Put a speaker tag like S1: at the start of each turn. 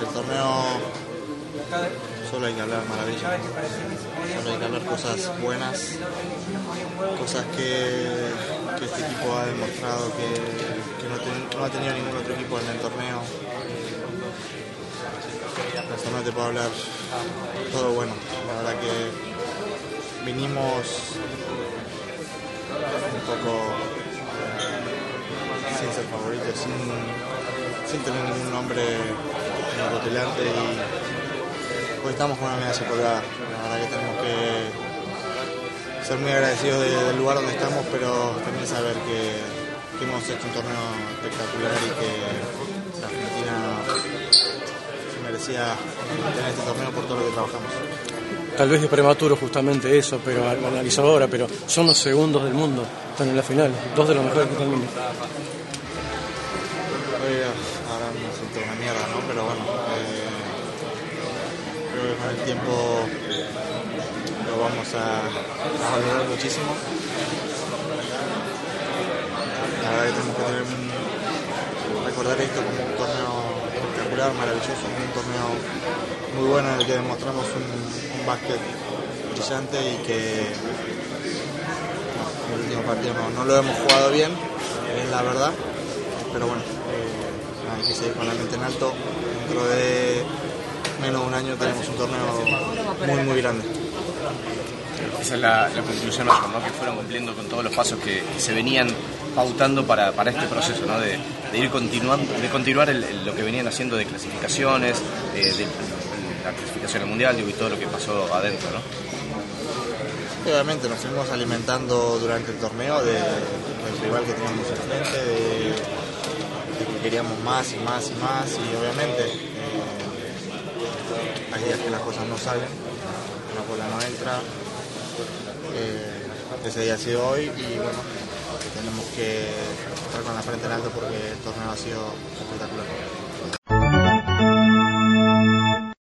S1: del torneo solo hay que hablar maravilla, solo hay que hablar cosas buenas, cosas que, que este equipo ha demostrado que, que no, ten- no ha tenido ningún otro equipo en el torneo. Hasta no te puedo hablar todo bueno, la verdad que vinimos un poco sin ser favoritos, sin, sin tener ningún nombre y hoy estamos con una medalla colgada. La verdad que tenemos que ser muy agradecidos de- del lugar donde estamos, pero también saber que, hemos hecho un torneo espectacular y que la Argentina se merecía tener este torneo por todo lo que trabajamos.
S2: Tal vez es prematuro justamente eso, pero al analizar ahora, pero son los segundos del mundo, están en la final, dos de los mejores que están en mundo.
S1: Ahora me siento una mierda, ¿no? Pero bueno, eh, creo que con el tiempo lo vamos a, a valorar muchísimo. La verdad que tenemos que tener un- recordar esto como un torneo espectacular, maravilloso, un torneo muy bueno en el que demostramos un, un básquet brillante y que en el último partido no, no lo hemos jugado bien, es la verdad, pero bueno, eh, hay que seguir con la mente en alto. Dentro de menos de un año tenemos un torneo muy, muy grande.
S3: Esa es la, la conclusión, ¿no? que fueron cumpliendo con todos los pasos que, que se venían pautando para, para este proceso, ¿no? de, de ir continuando, de continuar el- el- lo que venían haciendo de clasificaciones, eh, de la clasificación al mundial y todo lo que pasó adentro. ¿no?
S1: Obviamente nos fuimos alimentando durante el torneo de- del rival que teníamos enfrente, de, de queríamos más y más y más y obviamente eh, hay días que las cosas no salen, la bola no entra. eh, ese día ha sido hoy y bueno, tenemos que estar con la frente en alto porque el torneo ha sido espectacular.